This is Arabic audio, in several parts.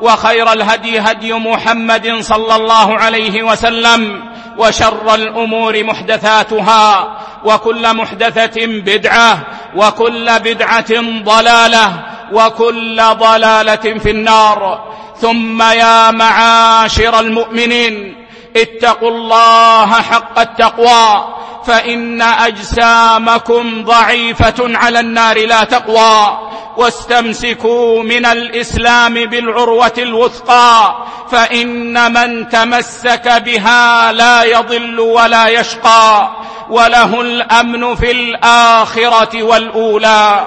وخير الهدي هدي محمد صلى الله عليه وسلم وشر الأمور محدثاتها وكل محدثة بدعة وكل بدعة ضلالة وكل ضلالة في النار. ثم يا معاشر المؤمنين اتقوا الله حق التقوى فإن أجسامكم ضعيفة على النار لا تقوى. واستمسكوا من الإسلام بالعروة الوثقى فإن من تمسك بها لا يضل ولا يشقى. وله الأمن في الآخرة والأولى.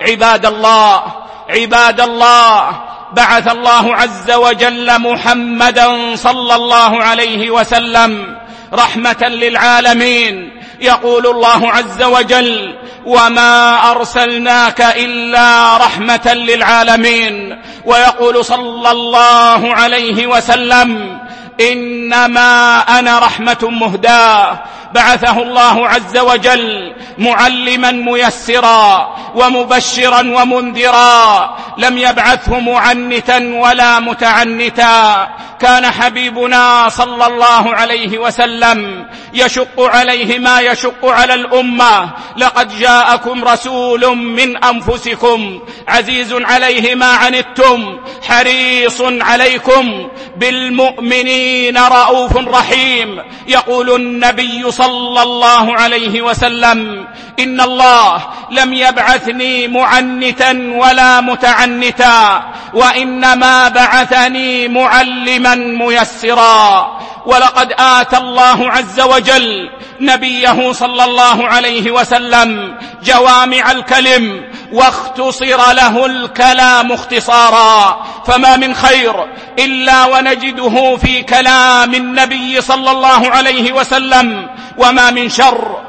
عباد الله عباد الله بعث الله عز وجل محمدا صلى الله عليه وسلم رحمة للعالمين. يقول الله عز وجل وما أرسلناك إلا رحمة للعالمين. ويقول صلى الله عليه وسلم إنما أنا رحمة مهداة. بعثه الله عز وجل معلما ميسرا ومبشرا ومنذرا لم يبعثه معنتا ولا متعنتا. كان حبيبنا صلى الله عليه وسلم يشق عليه ما يشق على الأمة. لقد جاءكم رسول من أنفسكم عزيز عليه ما عنتم حريص عليكم بالمؤمنين رؤوف رحيم. يقول النبي صلى صلى الله عليه وسلم. إن الله لم يبعثني معنتا ولا متعنتا. وإنما بعثني معلما ميسرا. ولقد آتى الله عز وجل نبيه صلى الله عليه وسلم جوامع الكلم. واختصر له الكلام اختصارا فما من خير إلا ونجده في كلام النبي صلى الله عليه وسلم وما من شر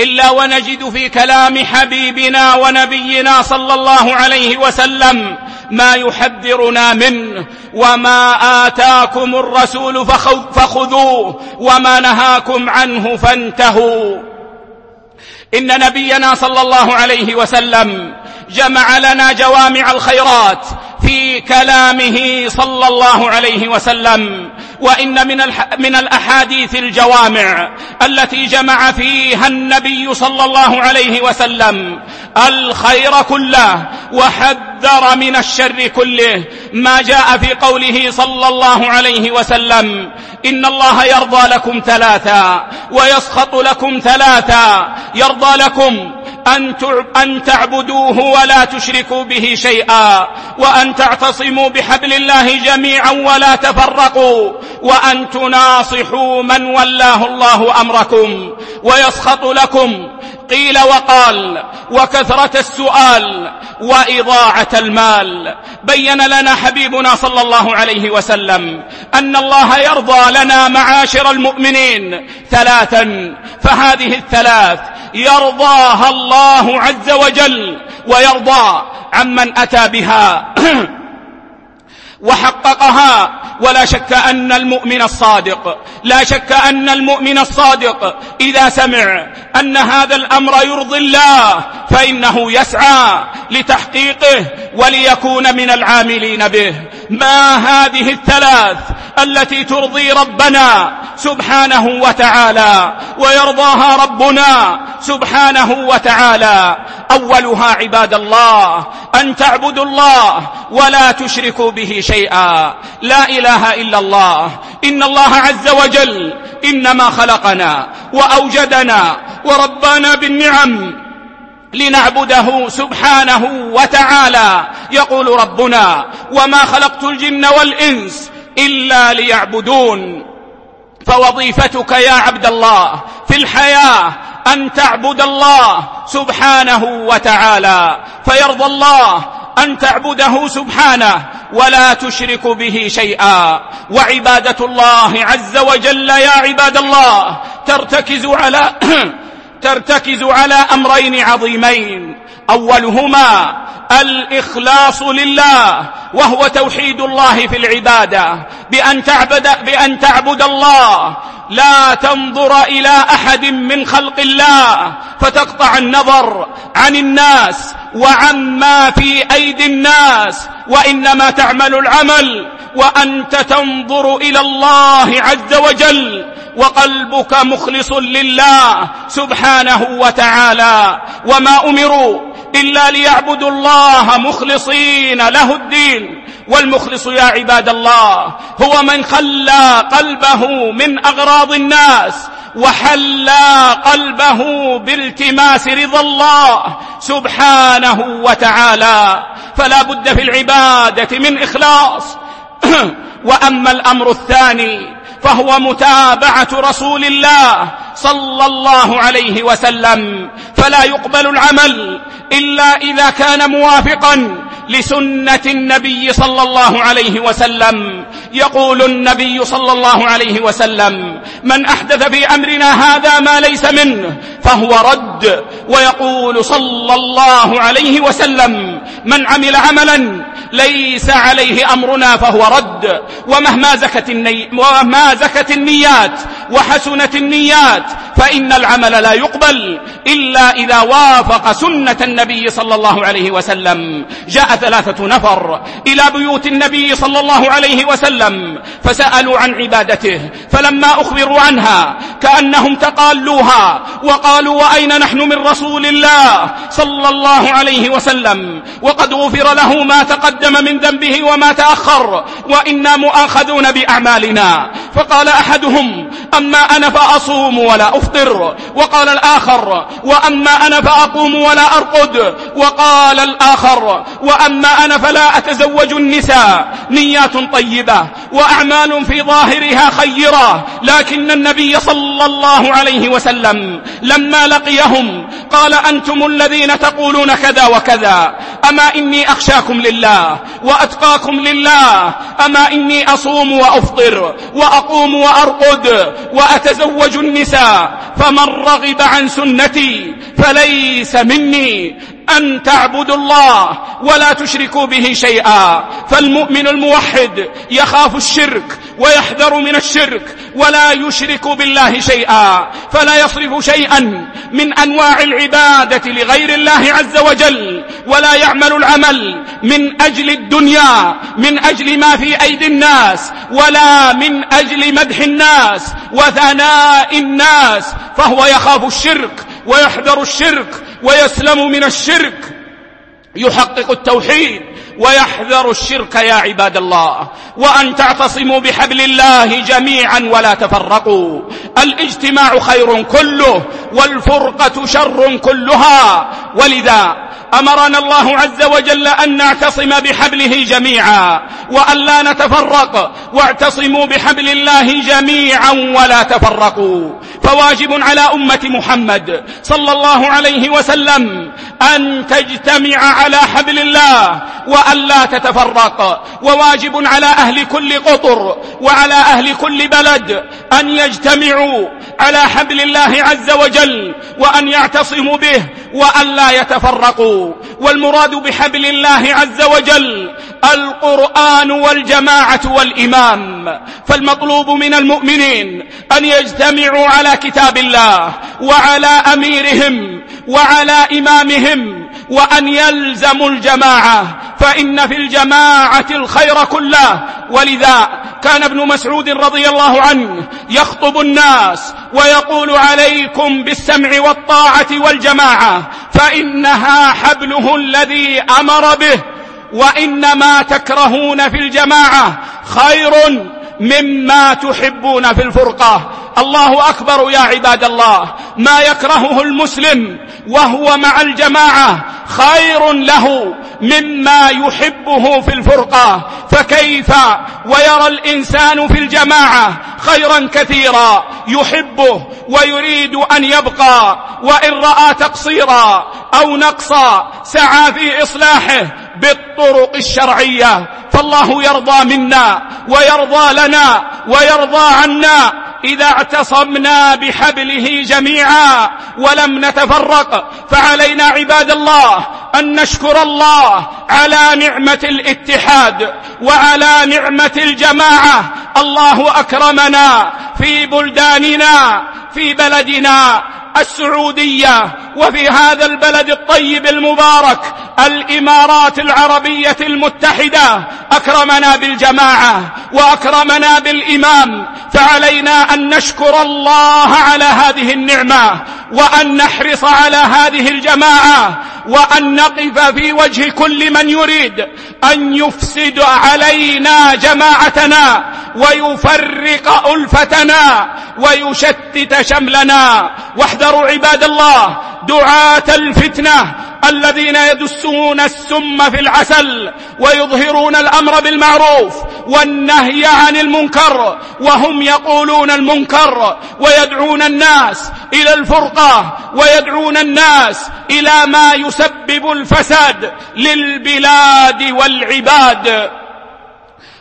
إلا ونجد في كلام حبيبنا ونبينا صلى الله عليه وسلم ما يحذرنا منه وما آتاكم الرسول فخذوه وما نهاكم عنه فانتهوا. إن نبينا صلى الله عليه وسلم جمع لنا جوامع الخيرات في كلامه صلى الله عليه وسلم وإن من, من الأحاديث الجوامع التي جمع فيها النبي صلى الله عليه وسلم الخير كله وحذر من الشر كله. ما جاء في قوله صلى الله عليه وسلم إن الله يرضى لكم ثلاثا ويسخط لكم ثلاثا يرضى لكم أن تعبدوه ولا تشركوا به شيئا وأن تعتصموا بحبل الله جميعا ولا تفرقوا وأن تناصحوا من ولاه الله أمركم ويسخط لكم. قيل وقال وكثرة السؤال وإضاعة المال. بين لنا حبيبنا صلى الله عليه وسلم أن الله يرضى لنا معاشر المؤمنين ثلاثا فهذه الثلاث يرضاها الله عز وجل ويرضى عمن أتى بها. وحققها. ولا شك أن المؤمن الصادق. لا شك أن المؤمن الصادق. إذا سمع أن هذا الأمر يرضي الله فإنه يسعى لتحقيقه وليكون من العاملين به. ما هذه الثلاث التي ترضي ربنا سبحانه وتعالى ويرضاها ربنا سبحانه وتعالى. أولها عباد الله أن تعبدوا الله ولا تشركوا به شيئا. لا إله إلا الله. إن الله عز وجل إنما خلقنا وأوجدنا وربانا بالنعم لنعبده سبحانه وتعالى. يقول ربنا وما خلقت الجن والإنس إلا ليعبدون. فوظيفتك يا عبد الله في الحياة أن تعبد الله سبحانه وتعالى. فيرضى الله أن تعبده سبحانه ولا تشرك به شيئا. وعبادة الله عز وجل يا عباد الله ترتكز على ترتكز على أمرين عظيمين. أولهما الإخلاص لله وهو توحيد الله في العبادة. بأن تعبد بأن تعبد الله. لا تنظر إلى أحد من خلق الله فتقطع النظر عن الناس وعما في أيدي الناس. وإنما تعمل العمل وأنت تنظر إلى الله عز وجل وقلبك مخلص لله سبحانه وتعالى وما أمروا إلا ليعبدوا الله مخلصين له الدين والمخلص يا عباد الله هو من خلى قلبه من أغراض الناس وحلى قلبه بالتماس رضا الله سبحانه وتعالى فلا بد في العبادة من إخلاص. وأما الأمر الثاني فهو متابعة رسول الله صلى الله عليه وسلم فلا يقبل العمل إلا إذا كان موافقا لسنة النبي صلى الله عليه وسلم. يقول النبي صلى الله عليه وسلم من أحدث في أمرنا هذا ما ليس منه فهو رد ويقول صلى الله عليه وسلم من عمل عملا ليس عليه أمرنا فهو رد. ومهما زكت, الني ومهما زكت النيات وحسنت النيات فإن العمل لا يقبل إلا إذا وافق سنة النبي صلى الله عليه وسلم. جاء ثلاثة نفر إلى بيوت النبي صلى الله عليه وسلم فسألوا عن عبادته. فلما أخبروا عنها كأنهم تقالوها وقالوا وأين نحن من رسول الله صلى الله عليه وسلم وقد غفر له ما تقدم من ذنبه وما تأخر وإنا مؤاخذون بأعمالنا فقال أحدهم أما أنا فأصوم ولا أفطر. وقال الآخر وأما أنا فأقوم ولا أرقد. وقال الآخر وأما أنا فلا أتزوج النساء. نيات طيبة وأعمال في ظاهرها خيرة. لكن النبي صلى الله عليه وسلم لما لقيهم قال أنتم الذين تقولون كذا وكذا. أما إني أخشاكم لله وأتقاكم لله. أما إني أصوم وأفطر وأقوم أقوم وأرقد وأتزوج النساء فمن رغب عن سنتي فليس مني أن تعبدوا الله ولا تشركوا به شيئا. فالمؤمن الموحد يخاف الشرك ويحذر من الشرك ولا يشرك بالله شيئا. فلا يصرف شيئا من أنواع العبادة لغير الله عز وجل ولا يعمل العمل من أجل الدنيا من أجل ما في أيدي الناس ولا من أجل مدح الناس وثناء الناس. فهو يخاف الشرك ويحذر الشرك ويسلم من الشرك. يحقق التوحيد. ويحذر الشرك يا عباد الله. وأن تعتصموا بحبل الله جميعا ولا تفرقوا. الاجتماع خير كله والفرقة شر كلها. ولذا أمرنا الله عز وجل أن نعتصم بحبله جميعا وأن لا نتفرق واعتصموا بحبل الله جميعا ولا تفرقوا فواجب على أمة محمد صلى الله عليه وسلم أن تجتمع على حبل الله وأن لا تتفرق وواجب على أهل كل قطر وعلى أهل كل بلد أن يجتمعوا على حبل الله عز وجل وأن يعتصموا به وأن لا يتفرقوا والمراد بحبل الله عز وجل القرآن والجماعة والإمام. فالمطلوب من المؤمنين أن يجتمعوا على كتاب الله وعلى أميرهم وعلى إمامهم وأن يلزموا الجماعة فإن في الجماعة الخير كله. ولذا كان ابن مسعود رضي الله عنه يخطب الناس ويقول عليكم بالسمع والطاعة والجماعة فإنها حبله الذي أمر به وإن ما تكرهون في الجماعة خير مما تحبون في الفرقة. الله أكبر يا عباد الله ما يكرهه المسلم وهو مع الجماعة خير له مما يحبه في الفرقة فكيف ويرى الإنسان في الجماعة خيرا كثيرا يحبه ويريد أن يبقى وإن رأى تقصيرا أو نقصا سعى في إصلاحه بالطرق الشرعية فالله يرضى منا ويرضى لنا ويرضى عنا إذا اعتصمنا بحبله جميعا ولم نتفرق فعلينا عباد الله أن نشكر الله على نعمة الاتحاد وعلى نعمة الجماعة. الله أكرمنا في بلداننا في بلدنا السعودية وفي هذا البلد الطيب المبارك الإمارات العربية المتحدة. أكرمنا بالجماعة وأكرمنا بالإمام. فعلينا أن نشكر الله على هذه النعمة وأن نحرص على هذه الجماعة وأن نقف في وجه كل من يريد. أن يفسد علينا جماعتنا ويفرق ألفتنا. ويشتت شملنا. واحذروا عباد الله دعاة الفتنة الذين يدسون السم في العسل ويظهرون الأمر بالمعروف والنهي عن المنكر وهم يقولون المنكر ويدعون الناس إلى الفرقة ويدعون الناس إلى ما يسبب الفساد للبلاد والعباد.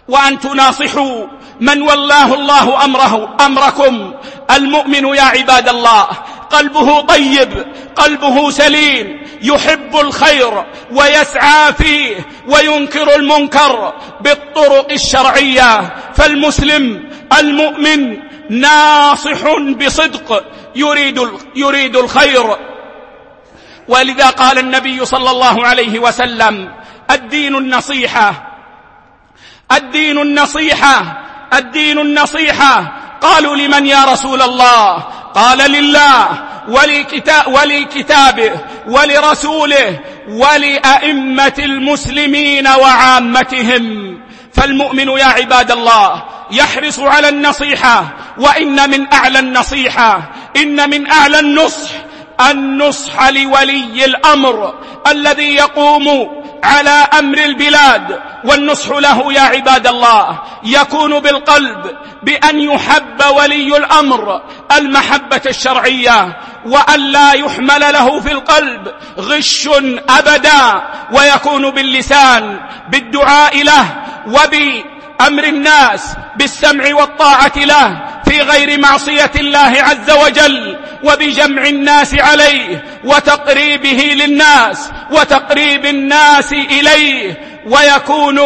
وأن تناصحوا من والله الله أمره أمركم. المؤمن يا عباد الله قلبه طيب قلبه سليم يحب الخير ويسعى فيه وينكر المنكر بالطرق الشرعية. فالمسلم المؤمن ناصح بصدق يريد يريد الخير. ولذا قال النبي صلى الله عليه وسلم الدين النصيحة. الدين النصيحة الدين النصيحة. قالوا لمن يا رسول الله؟ قال لله ولكتاب ولكتابه ولرسوله ولأئمة المسلمين وعامتهم. فالمؤمن يا عباد الله يحرص على النصيحة وإن من أعلى النصيحة إن من أعلى النصح. النصح لولي الأمر الذي يقوم على أمر البلاد والنصح له يا عباد الله. يكون بالقلب بأن يحب ولي الأمر المحبة الشرعية وأن لا يحمل له في القلب غش أبدا ويكون باللسان بالدعاء له وبأمر الناس بالسمع والطاعة له. في غير معصية الله عز وجل وبجمع الناس عليه وتقريبه للناس وتقريب الناس إليه ويكون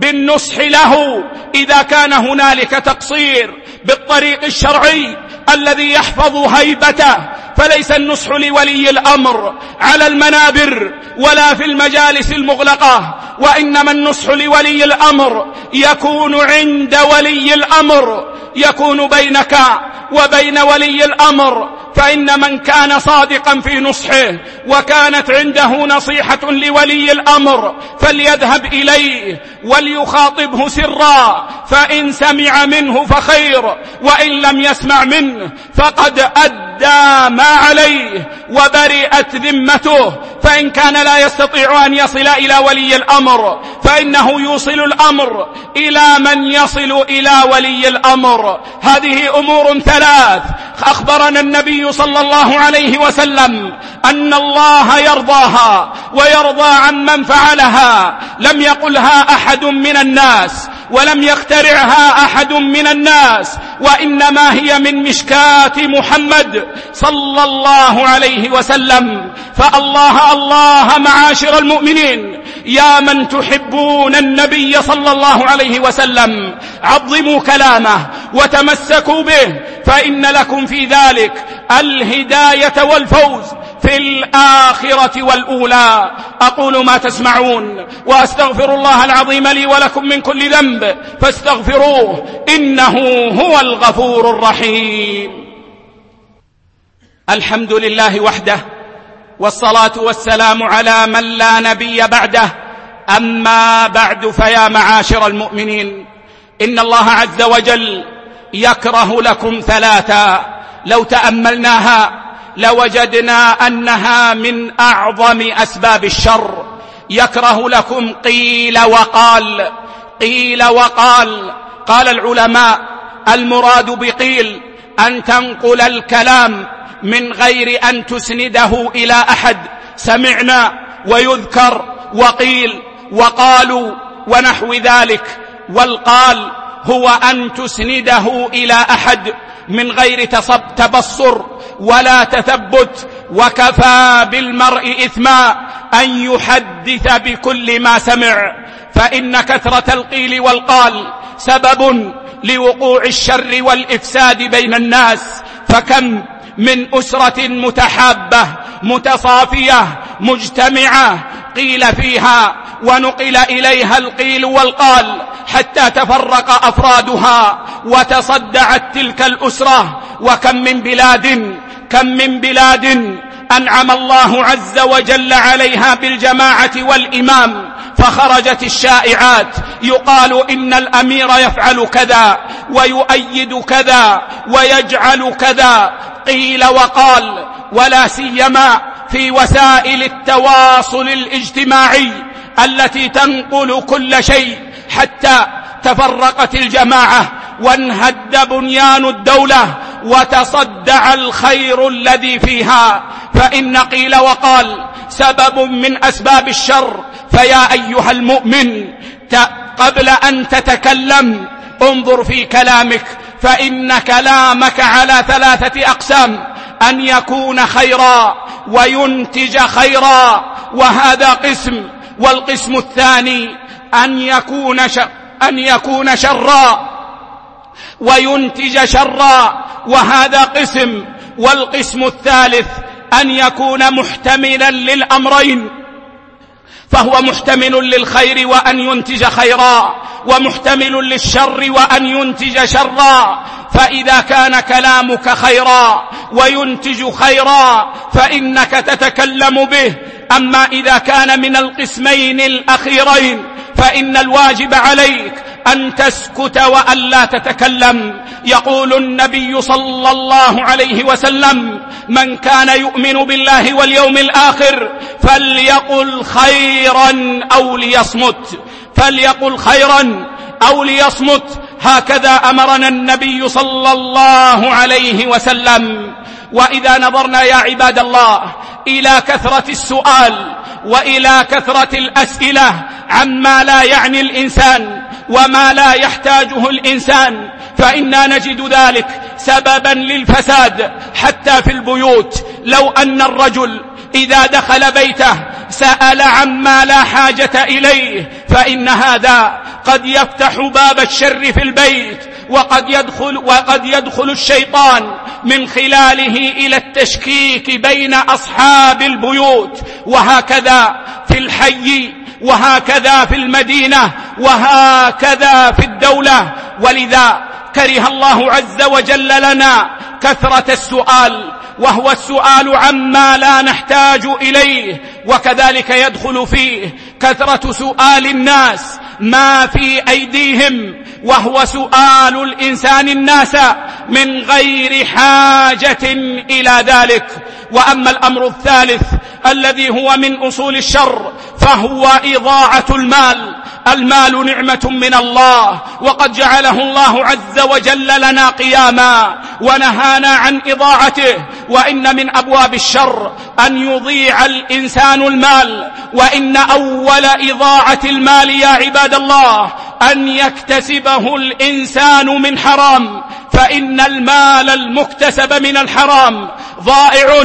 بالنصح له. إذا كان هنالك تقصير بالطريق الشرعي الذي يحفظ هيبته فليس النصح لولي الأمر على المنابر ولا في المجالس المغلقة وإنما النصح لولي الأمر يكون عند ولي الأمر يكون بينك وبين ولي الأمر فإن من كان صادقا في نصحه وكانت عنده نصيحة لولي الأمر فليذهب إليه وليخاطبه سرا فإن سمع منه فخير وإن لم يسمع منه فقد أدى أدى ما عليه وبرئت ذمته فإن كان لا يستطيع أن يصل إلى ولي الأمر فإنه يوصل الأمر إلى من يصل إلى ولي الأمر. هذه أمور ثلاث. أخبرنا النبي صلى الله عليه وسلم أن الله يرضاها ويرضى عن من فعلها. لم يقلها أحد من الناس ولم يخترعها أحد من الناس وإنما هي من مشكاة محمد. صلى الله عليه وسلم. فالله الله معاشر المؤمنين. يا من تحبون النبي صلى الله عليه وسلم. عظموا كلامه وتمسكوا به. فإن لكم في ذلك الهداية والفوز في الآخرة والأولى. أقول ما تسمعون. وأستغفر الله العظيم لي ولكم من كل ذنب. فاستغفروه. إنه هو الغفور الرحيم. الحمد لله وحده والصلاة والسلام على من لا نبي بعده اما بعد فيا معاشر المؤمنين ان الله عز وجل يكره لكم ثلاثا لو تاملناها لوجدنا انها من اعظم اسباب الشر يكره لكم قيل وقال قيل وقال قال العلماء المراد بقيل ان تنقل الكلام من غير أن تسنده إلى أحد. سمعنا ويذكر وقيل وقالوا ونحو ذلك. والقال هو أن تسنده إلى أحد من غير تبصر ولا تثبت. وكفى بالمرء إثما أن يحدث بكل ما سمع. فإن كثرة القيل والقال سبب لوقوع الشر والإفساد بين الناس. فكم من أسرة متحابة متصافية مجتمعة قيل فيها ونقل إليها القيل والقال حتى تفرق أفرادها وتصدعت تلك الأسرة. وكم من بلاد كم من بلاد أنعم الله عز وجل عليها بالجماعة والإمام. فخرجت الشائعات. يقال إن الأمير يفعل كذا ويؤيد كذا ويجعل كذا. قيل وقال ولا سيما في وسائل التواصل الاجتماعي التي تنقل كل شيء حتى تفرقت الجماعة وانهد بنيان الدولة وتصدع الخير الذي فيها. فإن قيل وقال سبب من أسباب الشر. فيا أيها المؤمن قبل أن تتكلم انظر في كلامك. فإن كلامك على ثلاثة أقسام. أن يكون خيرا وينتج خيرا. وهذا قسم. والقسم الثاني أن يكون, أن يكون شرا. وينتج شرا وهذا قسم والقسم الثالث أن يكون محتملا للأمرين. فهو محتمل للخير وأن ينتج خيرا ومحتمل للشر وأن ينتج شرا. فإذا كان كلامك خيرا وينتج خيرا فإنك تتكلم به. أما إذا كان من القسمين الأخيرين فإن الواجب عليك أن تسكت وأن لا تتكلم. يقول النبي صلى الله عليه وسلم من كان يؤمن بالله واليوم الآخر فليقل خيرا أو ليصمت. فليقل خيرا أو ليصمت. هكذا أمرنا النبي صلى الله عليه وسلم. وإذا نظرنا يا عباد الله إلى كثرة السؤال وإلى كثرة الأسئلة عما لا يعني الإنسان وما لا يحتاجه الإنسان فإنا نجد ذلك سببا للفساد حتى في البيوت لو أن الرجل إذا دخل بيته سأل عما لا حاجة إليه فإن هذا قد يفتح باب الشر في البيت وقد يدخل, وقد يدخل الشيطان من خلاله إلى التشكيك بين أصحاب البيوت وهكذا في الحي وهكذا في المدينة وهكذا في الدولة. ولذا كره الله عز وجل لنا كثرة السؤال وهو السؤال عما لا نحتاج إليه وكذلك يدخل فيه كثرة سؤال الناس ما في أيديهم وهو سؤال الإنسان الناس من غير حاجة إلى ذلك. وأما الأمر الثالث الذي هو من أصول الشر فهو إضاعة المال. المال نعمة من الله وقد جعله الله عز وجل لنا قياما ونهانا عن إضاعته. وإن من أبواب الشر أن يضيع الإنسان المال وإن أول إضاعة المال يا عباد الله أن يكتسبه الإنسان من حرام فإن المال المكتسب من الحرام ضائع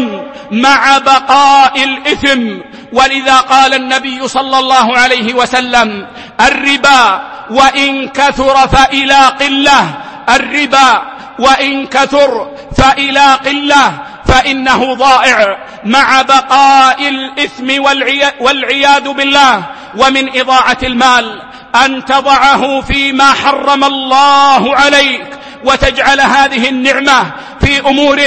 مع بقاء الإثم. ولذا قال النبي صلى الله عليه وسلم الربا وإن كثر فإلى قلة. الربا وإن كثر فإلى قلة. فإنه ضائع مع بقاء الإثم والعياذ بالله. ومن إضاعة المال أن تضعه فيما حرم الله عليك. وتجعل هذه النعمة في أمور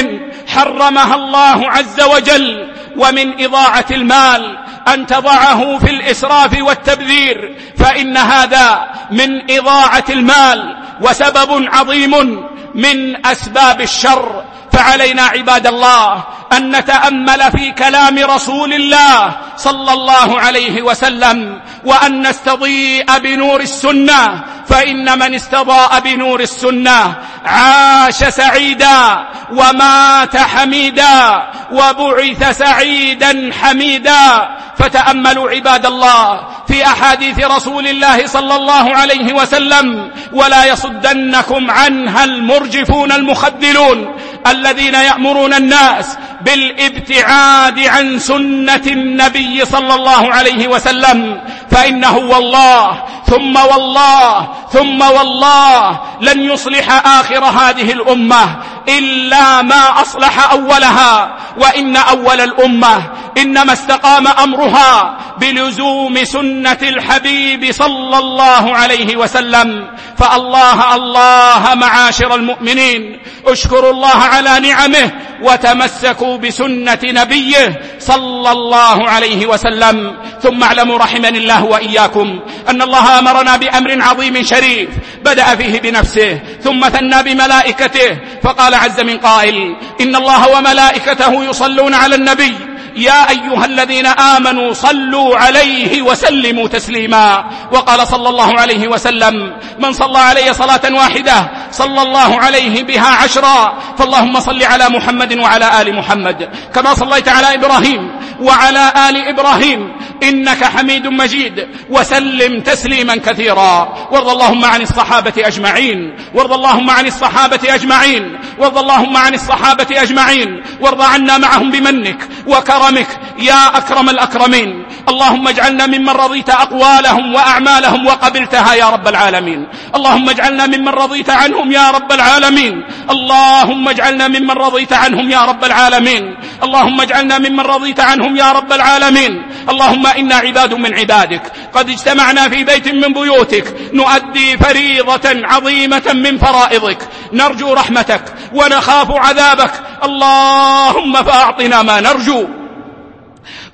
حرمها الله عز وجل ومن إضاعة المال أن تضعه في الإسراف والتبذير فإن هذا من إضاعة المال وسبب عظيم من أسباب الشر. فعلينا عباد الله أن نتأمل في كلام رسول الله صلى الله عليه وسلم وأن نستضيء بنور السنة فإن من استضاء بنور السنة عاش سعيدا ومات حميدا وبعث سعيدا حميدا. فتأملوا عباد الله في أحاديث رسول الله صلى الله عليه وسلم ولا يصدنكم عنها المرجفون المخذلون الذين يأمرون الناس بالابتعاد عن سنة النبي صلى الله عليه وسلم فإنه والله ثم والله ثم والله لن يصلح آخر هذه الأمة. إلا ما أصلح أولها وإن أول الأمة إنما استقام أمرها بلزوم سنة الحبيب صلى الله عليه وسلم. فالله الله معاشر المؤمنين اشكروا الله على نعمه وتمسكوا بسنة نبيه صلى الله عليه وسلم. ثم اعلموا رحمني الله وإياكم أن الله أمرنا بأمر عظيم شريف بدأ فيه بنفسه ثم ثنى بملائكته فقال عز من قائل. إن الله وملائكته يصلون على النبي. يا أيها الذين آمنوا صلوا عليه وسلموا تسليما. وقال صلى الله عليه وسلم من صلى علي صلاة واحدة صلى الله عليه بها عشرا. فاللهم صل على محمد وعلى آل محمد. كما صليت على إبراهيم وعلى آل إبراهيم. إنك حميد مجيد. وسلم تسليما كثيرا. وارض اللهم عن الصحابة أجمعين. وارض اللهم عن الصحابة أجمعين. وارض اللهم عن الصحابة أجمعين. وارض عنا معهم بمنك وكرمك يا أكرم الأكرمين. اللهم اجعلنا ممن رضيت أقوالهم وأعمالهم وقبلتها يا رب العالمين. اللهم اجعلنا ممن رضيت عنهم يا رب العالمين. اللهم اجعلنا ممن رضيت عنهم يا رب العالمين. اللهم اجعلنا ممن رضيت عنهم يا رب العالمين. اللهم إنا عباد من عبادك. قد اجتمعنا في بيت من بيوتك. نؤدي فريضة عظيمة من فرائضك. نرجو رحمتك. ونخاف عذابك. اللهم فأعطنا ما نرجو.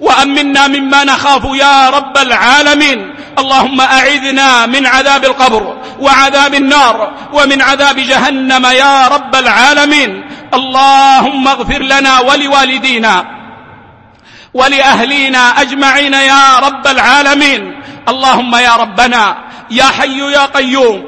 وأمنا مما نخاف يا رب العالمين. اللهم أعذنا من عذاب القبر وعذاب النار ومن عذاب جهنم يا رب العالمين. اللهم اغفر لنا ولوالدينا. ولأهلينا أجمعين يا رب العالمين. اللهم يا ربنا يا حي يا قيوم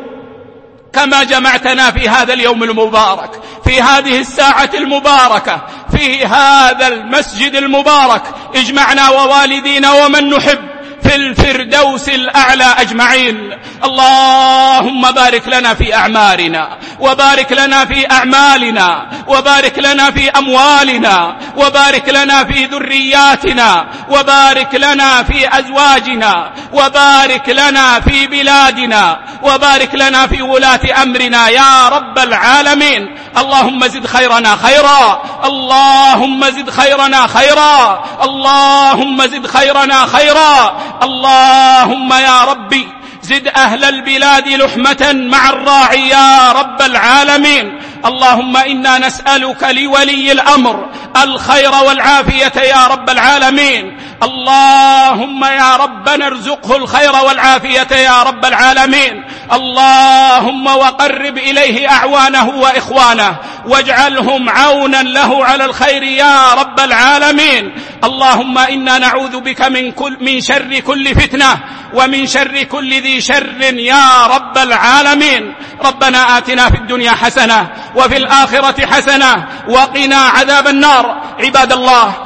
كما جمعتنا في هذا اليوم المبارك في هذه الساعة المباركة في هذا المسجد المبارك. اجمعنا ووالدينا ومن نحب. في الفردوس الأعلى أجمعين. اللهم بارك لنا في أعمارنا وبارك لنا في أعمالنا وبارك لنا في أموالنا وبارك لنا في ذرياتنا وبارك لنا في أزواجنا وبارك لنا في بلادنا وبارك لنا في ولاة أمرنا يا رب العالمين. اللهم زد خيرنا خيرا اللهم زد خيرنا خيرا اللهم زد خيرنا خيرا. اللهم يا ربي زد أهل البلاد لحمة مع الراعي يا رب العالمين. اللهم إنا نسألك لولي الأمر الخير والعافية يا رب العالمين. اللهم يا ربنا ارزقه الخير والعافية يا رب العالمين. اللهم وقرب إليه أعوانه وإخوانه واجعلهم عونا له على الخير يا رب العالمين. اللهم إنا نعوذ بك من, كل من شر كل فتنة ومن شر كل ذي شر يا رب العالمين. ربنا آتنا في الدنيا حسنة وفي الآخرة حسنة وقنا عذاب النار. عباد الله